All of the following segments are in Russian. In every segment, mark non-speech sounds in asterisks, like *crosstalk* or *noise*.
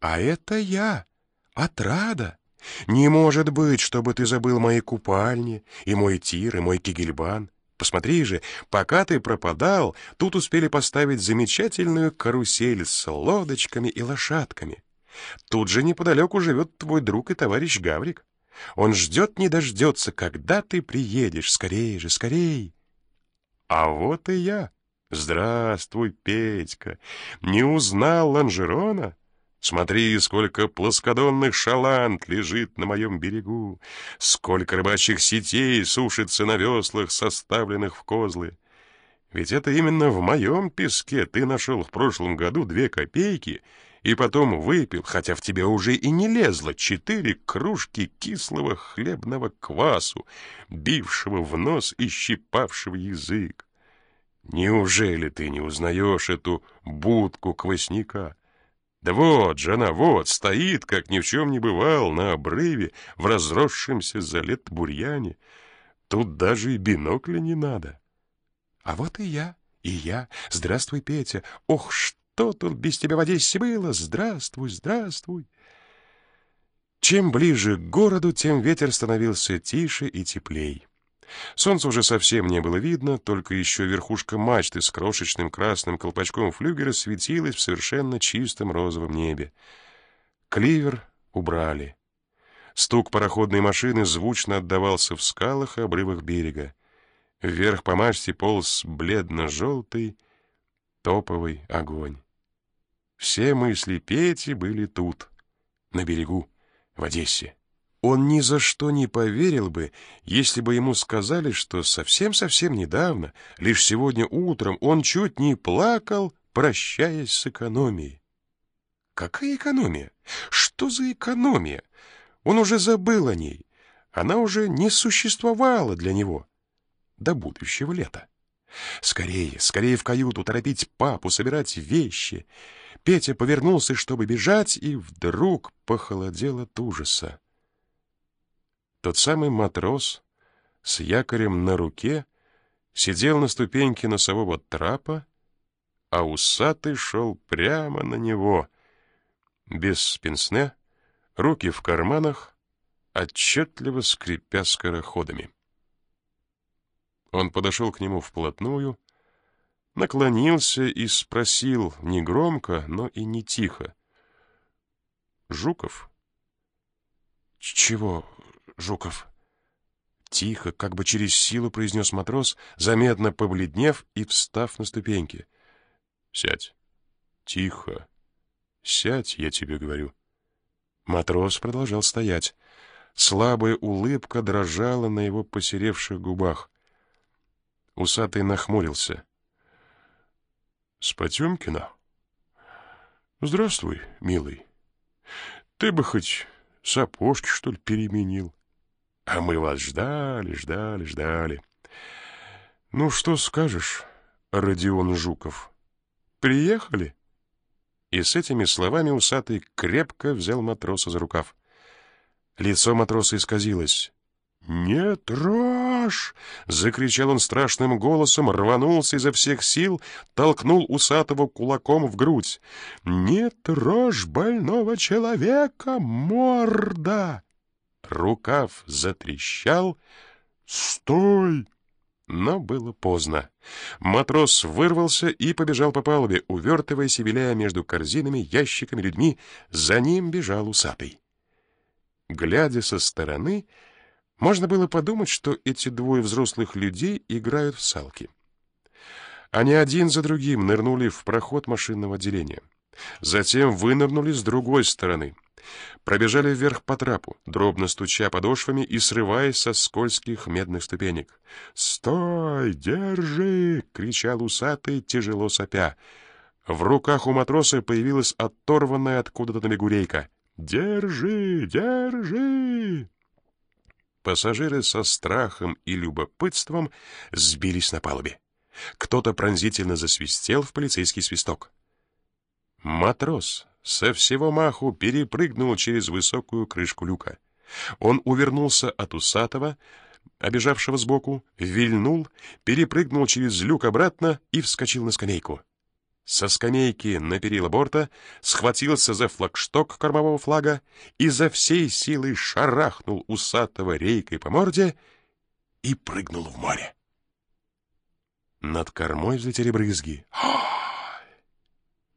А это я, отрада. Не может быть, чтобы ты забыл мои купальни, и мой тир, и мой кигельбан. Посмотри же, пока ты пропадал, тут успели поставить замечательную карусель с лодочками и лошадками. Тут же неподалеку живет твой друг и товарищ Гаврик. Он ждет не дождется, когда ты приедешь. Скорее же, скорей. А вот и я. Здравствуй, Петька. Не узнал Ланжерона? Смотри, сколько плоскодонных шаланд лежит на моем берегу, сколько рыбачьих сетей сушится на веслах, составленных в козлы. Ведь это именно в моем песке ты нашел в прошлом году две копейки и потом выпил, хотя в тебе уже и не лезло, четыре кружки кислого хлебного квасу, бившего в нос и щипавшего язык. Неужели ты не узнаешь эту будку квасника? Да вот жена, вот, стоит, как ни в чем не бывал, на обрыве, в разросшемся за лет бурьяне. Тут даже и бинокля не надо. А вот и я, и я. Здравствуй, Петя. Ох, что тут без тебя в Одессе было? Здравствуй, здравствуй. Чем ближе к городу, тем ветер становился тише и теплей. Солнца уже совсем не было видно, только еще верхушка мачты с крошечным красным колпачком флюгера светилась в совершенно чистом розовом небе. Кливер убрали. Стук пароходной машины звучно отдавался в скалах и обрывах берега. Вверх по мачте полз бледно-желтый топовый огонь. Все мысли Пети были тут, на берегу, в Одессе. Он ни за что не поверил бы, если бы ему сказали, что совсем-совсем недавно, лишь сегодня утром, он чуть не плакал, прощаясь с экономией. Какая экономия? Что за экономия? Он уже забыл о ней. Она уже не существовала для него до будущего лета. Скорее, скорее в каюту, торопить папу, собирать вещи. Петя повернулся, чтобы бежать, и вдруг похолодел от ужаса. Тот самый матрос с якорем на руке сидел на ступеньке носового трапа, а усатый шел прямо на него, без спинсне, руки в карманах, отчетливо скрипя скороходами. Он подошел к нему вплотную, наклонился и спросил негромко, но и не тихо. «Жуков?» «Чего Жуков. Тихо, как бы через силу произнес матрос, заметно побледнев и встав на ступеньки. Сядь. Тихо. Сядь, я тебе говорю. Матрос продолжал стоять. Слабая улыбка дрожала на его посеревших губах. Усатый нахмурился. «С Потемкина? Здравствуй, милый. Ты бы хоть сапожки, что ли, переменил?» А мы вас ждали, ждали, ждали. Ну, что скажешь, Родион Жуков? Приехали? И с этими словами усатый крепко взял матроса за рукав. Лицо матроса исказилось. «Не трожь!» — закричал он страшным голосом, рванулся изо всех сил, толкнул усатого кулаком в грудь. «Не трожь больного человека, морда!» Рукав затрещал. «Стой!» Но было поздно. Матрос вырвался и побежал по палубе, увертываясь и виляя между корзинами, ящиками, людьми. За ним бежал усатый. Глядя со стороны, можно было подумать, что эти двое взрослых людей играют в салки. Они один за другим нырнули в проход машинного отделения. Затем вынырнули с другой стороны — Пробежали вверх по трапу, дробно стуча подошвами и срываясь со скользких медных ступенек. «Стой! Держи!» — кричал усатый, тяжело сопя. В руках у матроса появилась оторванная откуда-то на бегу рейка. «Держи! Держи!» Пассажиры со страхом и любопытством сбились на палубе. Кто-то пронзительно засвистел в полицейский свисток. Матрос со всего маху перепрыгнул через высокую крышку люка. Он увернулся от усатого, обежавшего сбоку, вильнул, перепрыгнул через люк обратно и вскочил на скамейку. со скамейки на перила борта, схватился за флагшток кормового флага и за всей силой шарахнул усатого рейкой по морде и прыгнул в море. Над кормой взлетели брызги. *gasps*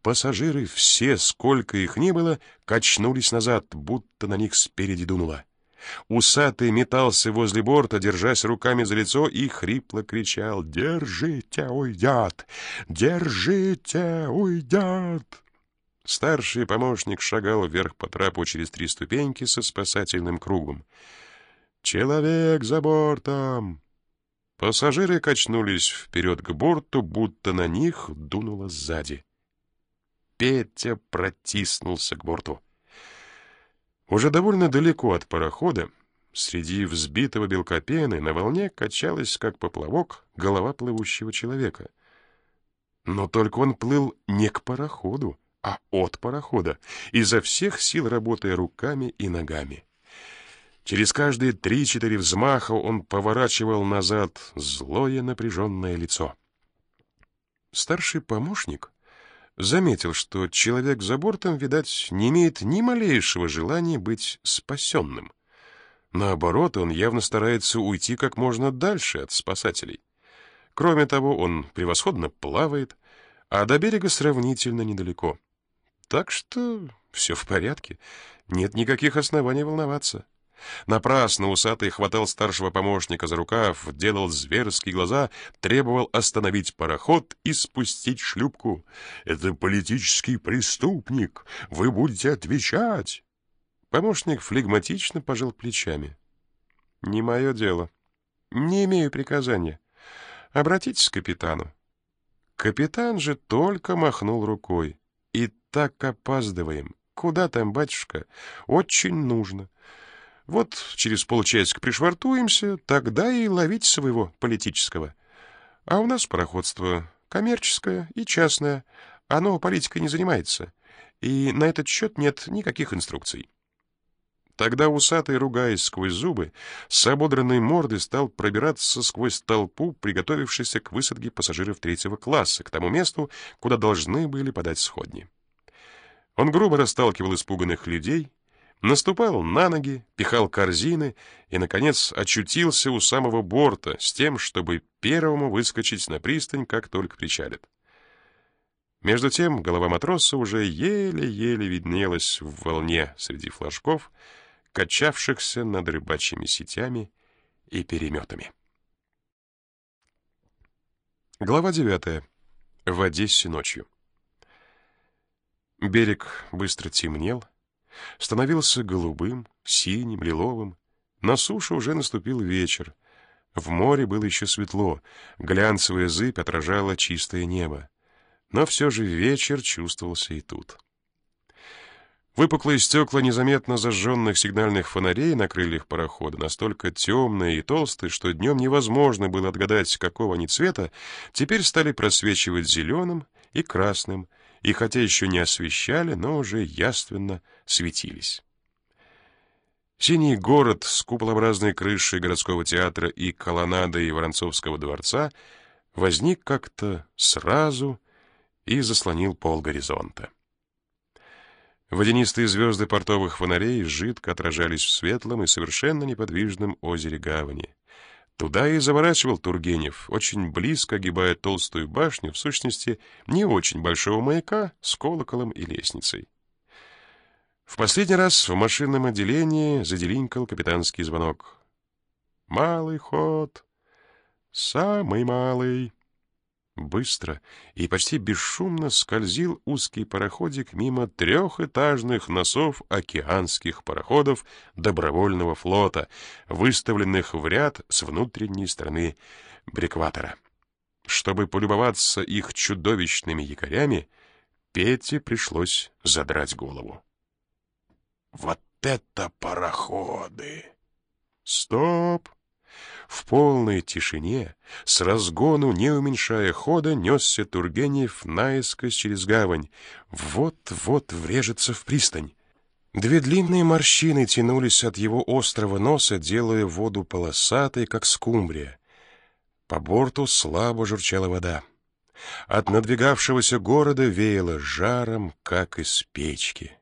Пассажиры, все, сколько их ни было, качнулись назад, будто на них спереди дунуло. Усатый метался возле борта, держась руками за лицо, и хрипло кричал «Держите, уйдят! Держите, уйдят!» Старший помощник шагал вверх по трапу через три ступеньки со спасательным кругом. «Человек за бортом!» Пассажиры качнулись вперед к борту, будто на них дунуло сзади. Петя протиснулся к борту. Уже довольно далеко от парохода, среди взбитого белка пены, на волне качалась, как поплавок, голова плывущего человека. Но только он плыл не к пароходу, а от парохода, изо всех сил работая руками и ногами. Через каждые три-четыре взмаха он поворачивал назад злое напряженное лицо. Старший помощник заметил, что человек за бортом, видать, не имеет ни малейшего желания быть спасенным. Наоборот, он явно старается уйти как можно дальше от спасателей. Кроме того, он превосходно плавает, а до берега сравнительно недалеко. Так что все в порядке, нет никаких оснований волноваться. Напрасно усатый хватал старшего помощника за рукав, делал зверские глаза, требовал остановить пароход и спустить шлюпку. «Это политический преступник! Вы будете отвечать!» Помощник флегматично пожал плечами. «Не мое дело. Не имею приказания. Обратитесь к капитану». Капитан же только махнул рукой. «И так опаздываем. Куда там, батюшка? Очень нужно». Вот через полчасика пришвартуемся, тогда и ловить своего политического. А у нас пароходство коммерческое и частное. Оно политикой не занимается. И на этот счет нет никаких инструкций. Тогда усатый, ругаясь сквозь зубы, с ободранной мордой стал пробираться сквозь толпу, приготовившейся к высадке пассажиров третьего класса, к тому месту, куда должны были подать сходни. Он грубо расталкивал испуганных людей, Наступал на ноги, пихал корзины и, наконец, очутился у самого борта с тем, чтобы первому выскочить на пристань, как только причалит. Между тем голова матроса уже еле-еле виднелась в волне среди флажков, качавшихся над рыбачьими сетями и переметами. Глава девятая. В Одессе ночью. Берег быстро темнел, становился голубым, синим, лиловым. На суше уже наступил вечер. В море было еще светло, глянцевая зыбь отражала чистое небо. Но все же вечер чувствовался и тут. Выпуклые стекла незаметно зажженных сигнальных фонарей на крыльях парохода, настолько темные и толстые, что днем невозможно было отгадать, какого они цвета, теперь стали просвечивать зеленым и красным, и хотя еще не освещали, но уже яственно светились. Синий город с куполообразной крышей городского театра и колоннадой Воронцовского дворца возник как-то сразу и заслонил пол горизонта. Водянистые звезды портовых фонарей жидко отражались в светлом и совершенно неподвижном озере гавани. Туда и заворачивал Тургенев, очень близко огибая толстую башню, в сущности, не очень большого маяка с колоколом и лестницей. В последний раз в машинном отделении заделинкал капитанский звонок. «Малый ход! Самый малый!» Быстро и почти бесшумно скользил узкий пароходик мимо трехэтажных носов океанских пароходов добровольного флота, выставленных в ряд с внутренней стороны брекватора. Чтобы полюбоваться их чудовищными якорями, Пете пришлось задрать голову. «Вот это пароходы!» «Стоп!» В полной тишине, с разгону, не уменьшая хода, несся Тургенев наискось через гавань. Вот-вот врежется в пристань. Две длинные морщины тянулись от его острого носа, делая воду полосатой, как скумбрия. По борту слабо журчала вода. От надвигавшегося города веяло жаром, как из печки.